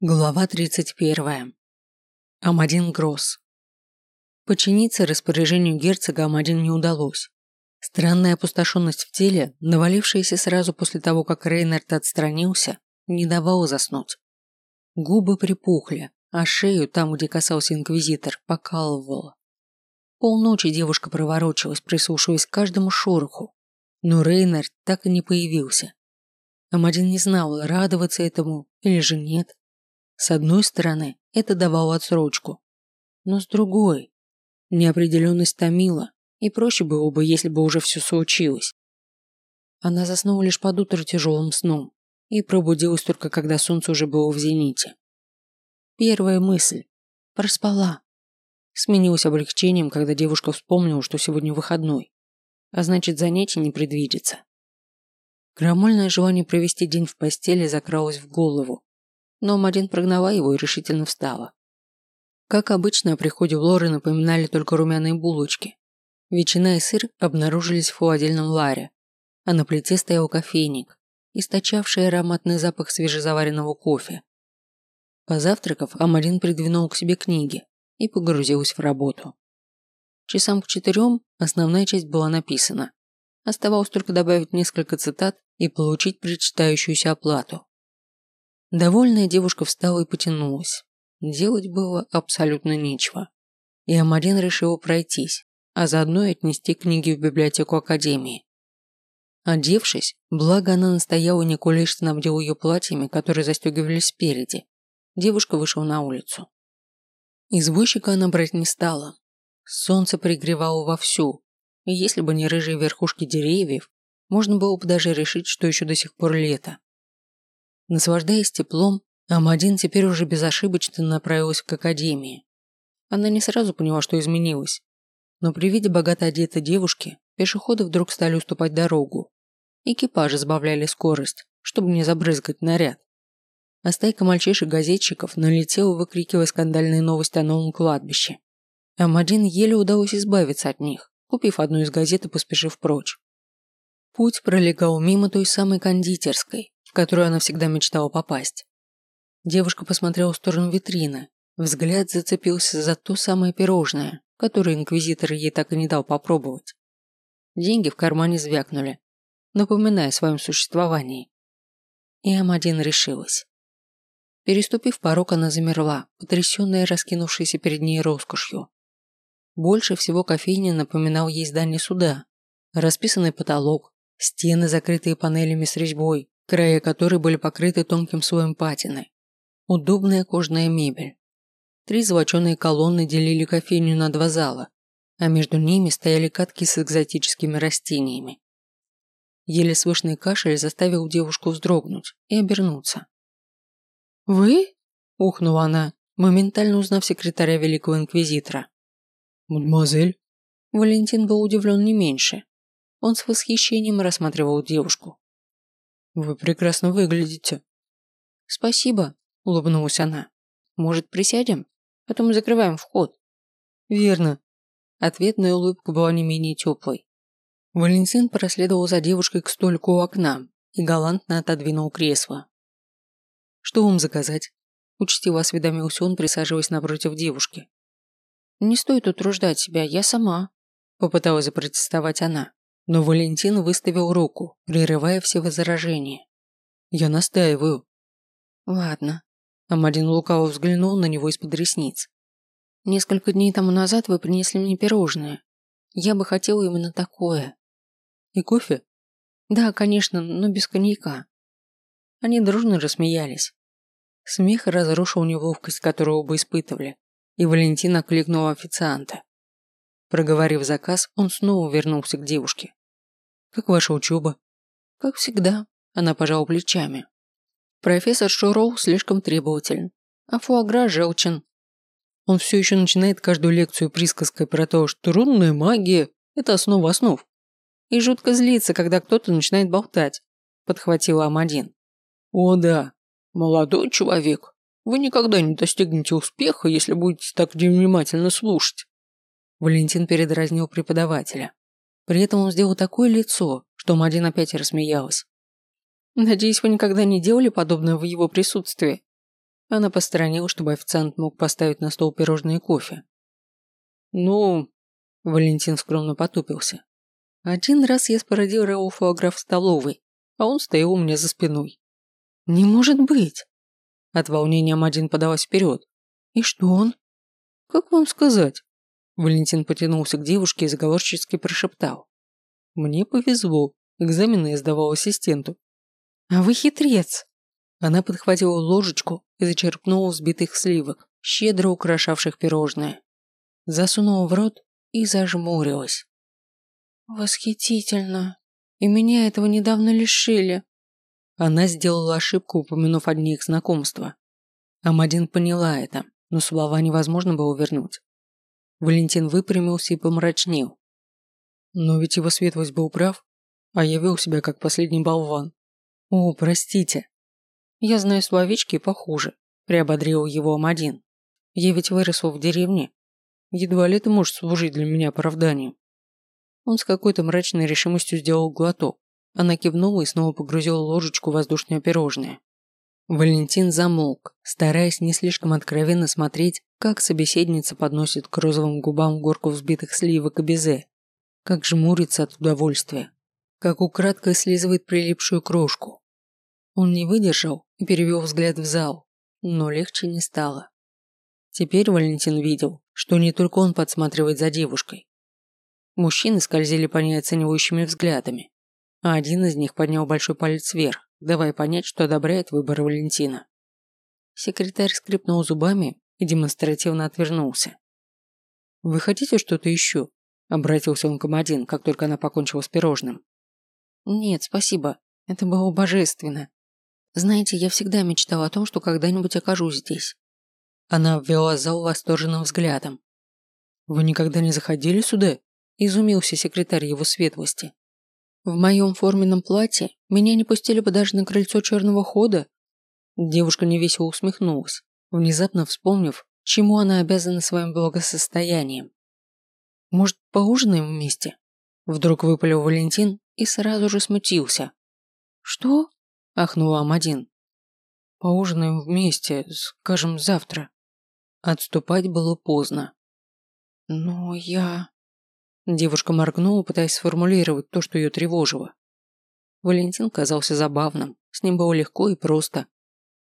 Глава 31. Амадин Гросс. Подчиниться распоряжению герцога Амадин не удалось. Странная опустошенность в теле, навалившаяся сразу после того, как Рейнард отстранился, не давала заснуть. Губы припухли, а шею, там, где касался инквизитор, покалывало. Полночи девушка проворочилась, прислушиваясь к каждому шороху, но Рейнард так и не появился. Амадин не знал, радоваться этому или же нет. С одной стороны, это давало отсрочку. Но с другой, неопределенность томила, и проще было бы, если бы уже все случилось. Она заснула лишь под утро тяжелым сном и пробудилась только когда солнце уже было в зените. Первая мысль. Проспала. Сменилась облегчением, когда девушка вспомнила, что сегодня выходной, а значит занятий не предвидится. Крамольное желание провести день в постели закралось в голову, но Мадин прогнала его и решительно встала. Как обычно, о приходе в Лоры напоминали только румяные булочки. Ветчина и сыр обнаружились в холодильном ларе, а на плите стоял кофейник, источавший ароматный запах свежезаваренного кофе. Позавтракав, Амарин придвинул к себе книги и погрузилась в работу. Часам к четырем основная часть была написана. Оставалось только добавить несколько цитат и получить причитающуюся оплату. Довольная девушка встала и потянулась. Делать было абсолютно нечего. И Амарин решила пройтись, а заодно и отнести книги в библиотеку Академии. Одевшись, благо она настояла, Николай снабдил ее платьями, которые застегивались спереди, девушка вышла на улицу. Извозчика она брать не стала. Солнце пригревало вовсю, и если бы не рыжие верхушки деревьев, можно было бы даже решить, что еще до сих пор лето. Наслаждаясь теплом, Амадин теперь уже безошибочно направилась к академии. Она не сразу поняла, что изменилось. Но при виде богато одетой девушки, пешеходы вдруг стали уступать дорогу. Экипажи сбавляли скорость, чтобы не забрызгать наряд. А стайка мальчишек-газетчиков налетела, выкрикивая скандальные новости о новом кладбище. Амадин еле удалось избавиться от них, купив одну из газет и поспешив прочь. Путь пролегал мимо той самой кондитерской, которую она всегда мечтала попасть. Девушка посмотрела в сторону витрины. Взгляд зацепился за то самое пирожное, которое инквизитор ей так и не дал попробовать. Деньги в кармане звякнули, напоминая о своем существовании. И Амадин решилась. Переступив порог, она замерла, потрясенная раскинувшейся перед ней роскошью. Больше всего кофейня напоминал ей здание суда. Расписанный потолок, стены, закрытые панелями с резьбой, края которой были покрыты тонким слоем патины. Удобная кожаная мебель. Три золоченые колонны делили кофейню на два зала, а между ними стояли катки с экзотическими растениями. Еле слышный кашель заставил девушку вздрогнуть и обернуться. «Вы?» – ухнула она, моментально узнав секретаря Великого Инквизитора. «Мадемуазель?» Валентин был удивлен не меньше. Он с восхищением рассматривал девушку. Вы прекрасно выглядите. Спасибо, улыбнулась она. Может, присядем? Потом закрываем вход. Верно. Ответная улыбка была не менее теплой. Валентин проследовал за девушкой к столику у окна и галантно отодвинул кресло. «Что вам заказать?» Учтиво осведомился он, присаживаясь напротив девушки. «Не стоит утруждать себя, я сама», – попыталась запротестовать она. Но Валентин выставил руку, прерывая все возражения. «Я настаиваю». «Ладно». Амадин лукаво взглянул на него из-под ресниц. «Несколько дней тому назад вы принесли мне пирожное. Я бы хотела именно такое». «И кофе?» «Да, конечно, но без коньяка». Они дружно рассмеялись. Смех разрушил неловкость, которую оба испытывали, и Валентин окликнул официанта. Проговорив заказ, он снова вернулся к девушке. Как ваша учеба? Как всегда, она пожала плечами. Профессор Шуроу слишком требователен, а Фуагра желчен. Он все еще начинает каждую лекцию присказкой про то, что рунная магия – это основа основ. И жутко злится, когда кто-то начинает болтать, подхватила Амадин. О да, молодой человек, вы никогда не достигнете успеха, если будете так внимательно слушать. Валентин передразнил преподавателя. При этом он сделал такое лицо, что Мадин опять рассмеялась. «Надеюсь, вы никогда не делали подобное в его присутствии?» Она посторонила, чтобы официант мог поставить на стол пирожные и кофе. «Ну...» – Валентин скромно потупился. «Один раз я спородил Фуагра в столовой, а он стоял у меня за спиной». «Не может быть!» От волнения Мадин подалась вперед. «И что он?» «Как вам сказать?» Валентин потянулся к девушке и заговорчески прошептал. «Мне повезло. Экзамены я сдавал ассистенту». «А вы хитрец!» Она подхватила ложечку и зачерпнула взбитых сливок, щедро украшавших пирожное. Засунула в рот и зажмурилась. «Восхитительно! И меня этого недавно лишили!» Она сделала ошибку, упомянув о их знакомства. Амадин поняла это, но слова невозможно было вернуть. Валентин выпрямился и помрачнел. Но ведь его светлость был прав, а я вел себя как последний болван. О, простите. Я знаю словечки похуже, приободрил его Амадин. Я ведь выросла в деревне. Едва ли это может служить для меня оправданием. Он с какой-то мрачной решимостью сделал глоток. Она кивнула и снова погрузила ложечку в воздушное пирожное. Валентин замолк, стараясь не слишком откровенно смотреть, как собеседница подносит к розовым губам горку взбитых сливок и безе, как жмурится от удовольствия, как украдкой слизывает прилипшую крошку. Он не выдержал и перевел взгляд в зал, но легче не стало. Теперь Валентин видел, что не только он подсматривает за девушкой. Мужчины скользили по ней оценивающими взглядами, а один из них поднял большой палец вверх, давая понять, что одобряет выбор Валентина. Секретарь скрипнул зубами и демонстративно отвернулся. «Вы хотите что-то еще?» – обратился он к Амадин, как только она покончила с пирожным. «Нет, спасибо. Это было божественно. Знаете, я всегда мечтала о том, что когда-нибудь окажусь здесь». Она обвела зал восторженным взглядом. «Вы никогда не заходили сюда?» – изумился секретарь его светлости. В моем форменном платье меня не пустили бы даже на крыльцо черного хода. Девушка невесело усмехнулась, внезапно вспомнив, чему она обязана своим благосостоянием. Может, поужинаем вместе? Вдруг выпалил Валентин и сразу же смутился. Что? ахнула Амадин. Поужинаем вместе, скажем, завтра. Отступать было поздно. Но я... Девушка моргнула, пытаясь сформулировать то, что ее тревожило. Валентин казался забавным, с ним было легко и просто.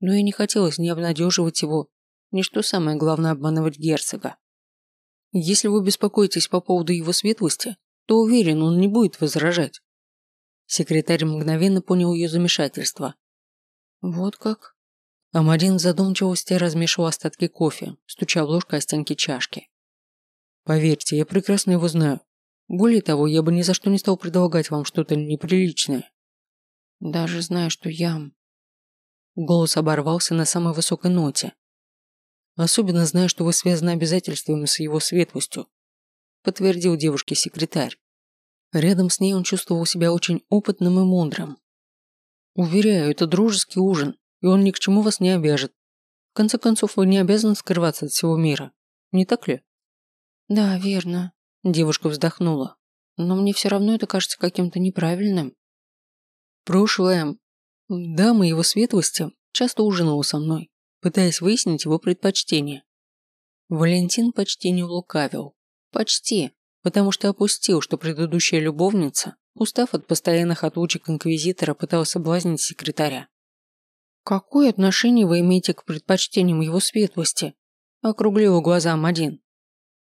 Но и не хотелось ни обнадеживать его, ни что самое главное обманывать герцога. Если вы беспокоитесь по поводу его светлости, то уверен, он не будет возражать. Секретарь мгновенно понял ее замешательство. Вот как? Амадин в задумчивости размешивал остатки кофе, стуча ложкой о стенки чашки. Поверьте, я прекрасно его знаю. Более того, я бы ни за что не стал предлагать вам что-то неприличное. Даже зная, что я... Голос оборвался на самой высокой ноте. Особенно зная, что вы связаны обязательствами с его светлостью, подтвердил девушке секретарь. Рядом с ней он чувствовал себя очень опытным и мудрым. Уверяю, это дружеский ужин, и он ни к чему вас не обяжет. В конце концов, вы не обязаны скрываться от всего мира. Не так ли? Да, верно. Девушка вздохнула. Но мне все равно это кажется каким-то неправильным. Прошлое. Дама его светлости часто ужинала со мной, пытаясь выяснить его предпочтения. Валентин почти не лукавил. Почти, потому что опустил, что предыдущая любовница, устав от постоянных отлучек инквизитора, пыталась соблазнить секретаря. «Какое отношение вы имеете к предпочтениям его светлости?» округлила глаза Мадин.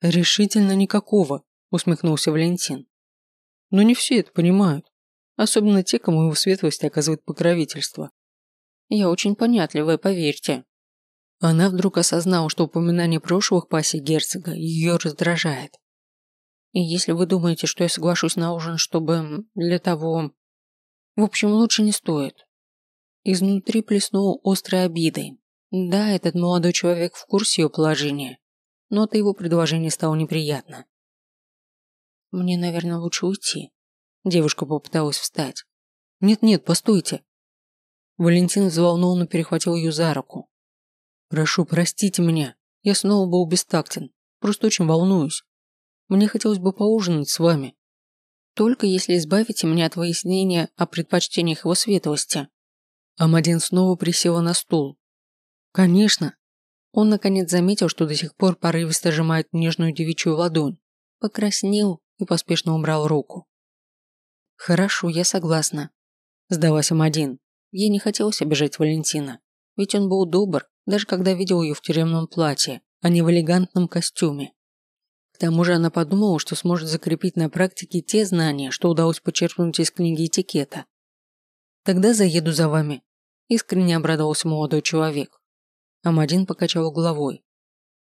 «Решительно никакого», – усмехнулся Валентин. «Но не все это понимают. Особенно те, кому его светлость оказывает покровительство. Я очень понятливая, поверьте». Она вдруг осознала, что упоминание прошлых пассий герцога ее раздражает. И если вы думаете, что я соглашусь на ужин, чтобы... для того... В общем, лучше не стоит. Изнутри плеснула острой обидой. Да, этот молодой человек в курсе ее положения но от его предложения стало неприятно. «Мне, наверное, лучше уйти». Девушка попыталась встать. «Нет-нет, постойте». Валентин взволнованно перехватил ее за руку. «Прошу, простите меня. Я снова был бестактен. Просто очень волнуюсь. Мне хотелось бы поужинать с вами. Только если избавите меня от выяснения о предпочтениях его светлости». Амадин снова присела на стул. Конечно. Он наконец заметил, что до сих пор порывисто сжимает нежную девичью ладонь, покраснел и поспешно убрал руку. Хорошо, я согласна. Сдалась Амадин. Ей не хотелось обижать Валентина, ведь он был добр, даже когда видел ее в тюремном платье, а не в элегантном костюме. К тому же она подумала, что сможет закрепить на практике те знания, что удалось почерпнуть из книги этикета. «Тогда заеду за вами», – искренне обрадовался молодой человек. Амадин покачал головой.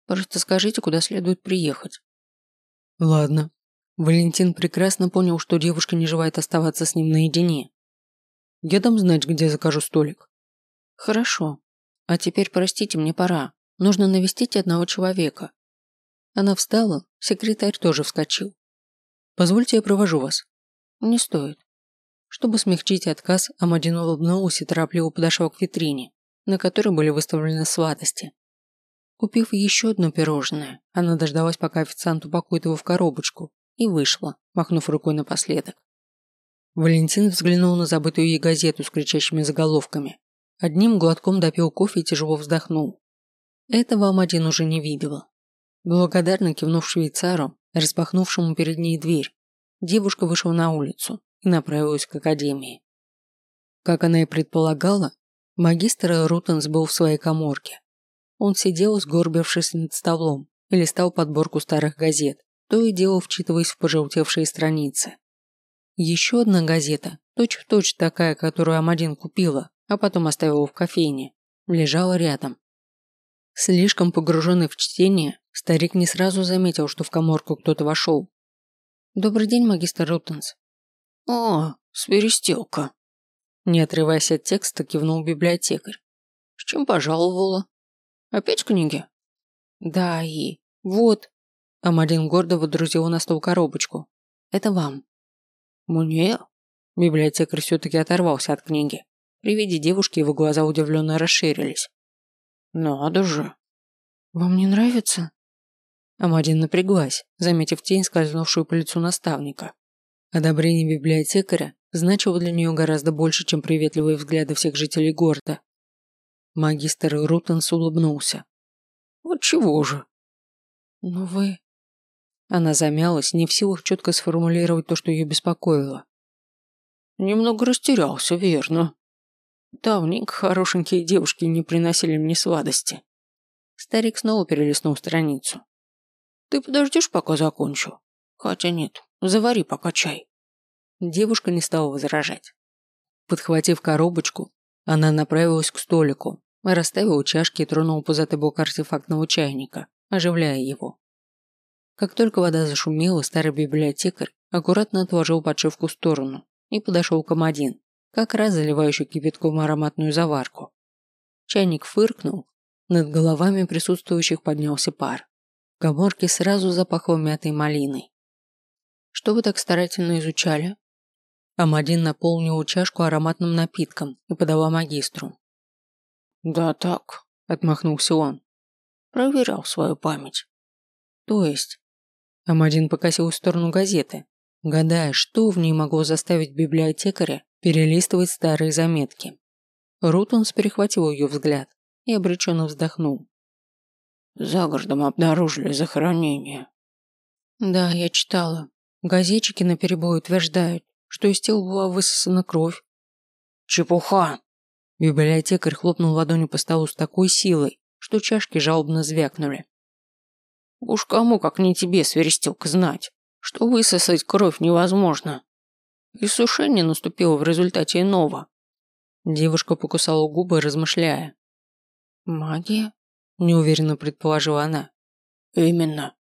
«Просто скажите, куда следует приехать». «Ладно». Валентин прекрасно понял, что девушка не желает оставаться с ним наедине. «Я дам знать, где закажу столик». «Хорошо. А теперь, простите, мне пора. Нужно навестить одного человека. Она встала, секретарь тоже вскочил. «Позвольте, я провожу вас». «Не стоит». Чтобы смягчить отказ, Амадин улыбнулась и торопливо подошла к витрине, на которой были выставлены сладости. Купив еще одно пирожное, она дождалась, пока официант упакует его в коробочку, и вышла, махнув рукой напоследок. Валентин взглянул на забытую ей газету с кричащими заголовками. Одним глотком допил кофе и тяжело вздохнул. Этого Амадин уже не видела. Благодарно кивнув швейцару, распахнувшему перед ней дверь, девушка вышла на улицу и направилась к академии. Как она и предполагала, магистр Рутенс был в своей коморке. Он сидел, сгорбившись над столом, и листал подборку старых газет, то и дело вчитываясь в пожелтевшие страницы. Еще одна газета, точь-в-точь точь такая, которую Амадин купила, а потом оставила в кофейне, лежала рядом. Слишком погруженный в чтение, Старик не сразу заметил, что в коморку кто-то вошел. «Добрый день, магистр Рутенс». «О, свиристелка». Не отрываясь от текста, кивнул библиотекарь. «С чем пожаловала? Опять книги?» «Да, и... Вот». Амадин гордо водрузил на стол коробочку. «Это вам». «Мне?» Библиотекарь все-таки оторвался от книги. При виде девушки его глаза удивленно расширились. «Надо же!» «Вам не нравится?» Амадин напряглась, заметив тень, скользнувшую по лицу наставника. Одобрение библиотекаря значило для нее гораздо больше, чем приветливые взгляды всех жителей города. Магистр Рутенс улыбнулся. «Вот чего же?» «Ну вы...» Она замялась, не в силах четко сформулировать то, что ее беспокоило. «Немного растерялся, верно. Давненько хорошенькие девушки не приносили мне сладости». Старик снова перелистнул страницу. Ты подождешь, пока закончу? Хотя нет, завари пока чай. Девушка не стала возражать. Подхватив коробочку, она направилась к столику, расставила чашки и тронула пузатый бок артефактного чайника, оживляя его. Как только вода зашумела, старый библиотекарь аккуратно отложил подшивку в сторону и подошел к Амадин, как раз заливающий кипятком ароматную заварку. Чайник фыркнул, над головами присутствующих поднялся пар. В коморке сразу запахло мятой малиной. «Что вы так старательно изучали?» Амадин наполнил чашку ароматным напитком и подала магистру. «Да так», – отмахнулся он. «Проверял свою память». «То есть?» Амадин покосил в сторону газеты, гадая, что в ней могло заставить библиотекаря перелистывать старые заметки. Рутонс перехватил ее взгляд и обреченно вздохнул. За городом обнаружили захоронение. Да, я читала. Газетчики наперебой утверждают, что из тела была высосана кровь. Чепуха! Библиотекарь хлопнул ладонью по столу с такой силой, что чашки жалобно звякнули. Уж кому, как не тебе, свиристелка, знать, что высосать кровь невозможно. И сушение наступило в результате иного. Девушка покусала губы, размышляя. Магия? неуверенно предположила она. Именно.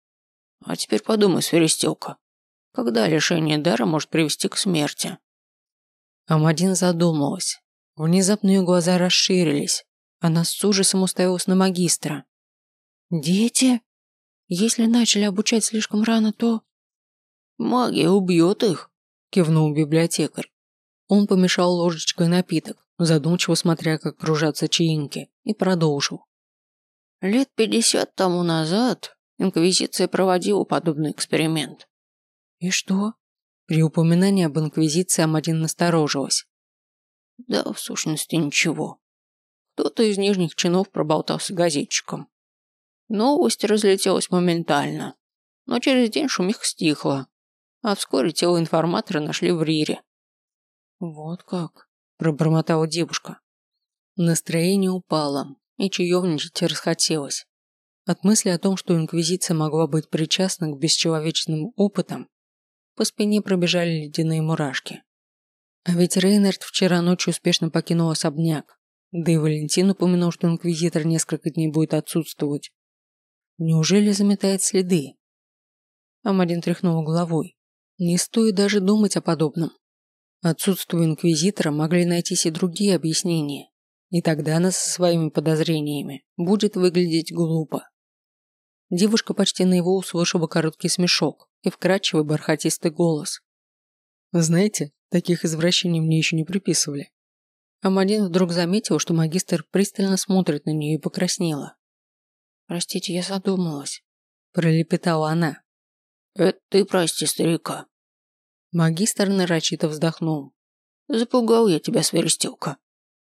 А теперь подумай, свиристелка, когда лишение дара может привести к смерти? Амадин задумалась. Внезапно ее глаза расширились. Она с ужасом уставилась на магистра. «Дети? Если начали обучать слишком рано, то...» «Магия убьет их», – кивнул библиотекарь. Он помешал ложечкой напиток, задумчиво смотря, как кружатся чаинки, и продолжил. Лет пятьдесят тому назад Инквизиция проводила подобный эксперимент. И что? При упоминании об Инквизиции Амадин насторожилась. Да, в сущности, ничего. Кто-то из нижних чинов проболтался газетчикам. Новость разлетелась моментально, но через день шумиха стихла, а вскоре тело информатора нашли в Рире. «Вот как», – пробормотала девушка. Настроение упало, и чаевничать расхотелось. От мысли о том, что Инквизиция могла быть причастна к бесчеловечным опытам, по спине пробежали ледяные мурашки. А ведь Рейнард вчера ночью успешно покинул особняк, да и Валентин упомянул, что Инквизитор несколько дней будет отсутствовать. Неужели заметает следы? Амадин тряхнул головой. Не стоит даже думать о подобном. Отсутствию Инквизитора могли найтись и другие объяснения, и тогда она со своими подозрениями будет выглядеть глупо. Девушка почти на его услышала короткий смешок и вкрадчивый бархатистый голос. «Знаете, таких извращений мне еще не приписывали». Амадин вдруг заметил, что магистр пристально смотрит на нее и покраснела. «Простите, я задумалась», – пролепетала она. «Это ты прости старика». Магистр нарочито вздохнул. «Запугал я тебя, сверстелка.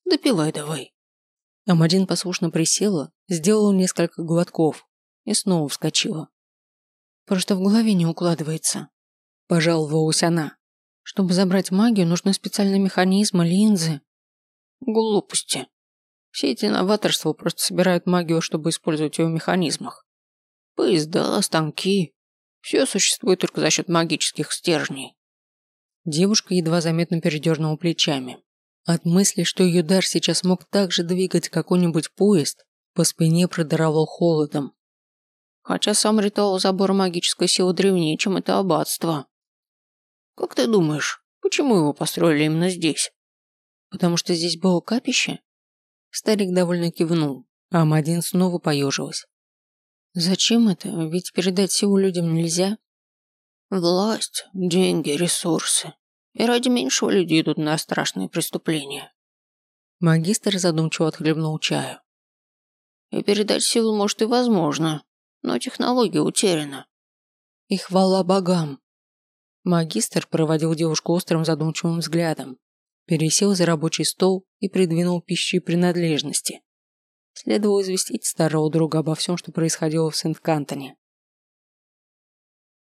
Допивай давай». Амадин послушно присела, сделала несколько глотков и снова вскочила. «Просто в голове не укладывается», – пожаловалась она. «Чтобы забрать магию, нужны специальные механизмы, линзы». «Глупости. Все эти новаторства просто собирают магию, чтобы использовать ее в механизмах. Поезда, станки. Все существует только за счет магических стержней». Девушка едва заметно передернула плечами. От мысли, что ее дар сейчас мог так же двигать какой-нибудь поезд, по спине продоровал холодом. Хотя сам ритуал забора магической силы древнее, чем это аббатство. Как ты думаешь, почему его построили именно здесь? Потому что здесь было капище? Старик довольно кивнул, а Амадин снова поежилась. Зачем это? Ведь передать силу людям нельзя. Власть, деньги, ресурсы. И ради меньшего люди идут на страшные преступления. Магистр задумчиво отхлебнул чаю. И передать силу может и возможно, но технология утеряна. И хвала богам. Магистр проводил девушку острым задумчивым взглядом, пересел за рабочий стол и придвинул пищу и принадлежности. Следовало известить старого друга обо всем, что происходило в Сент-Кантоне.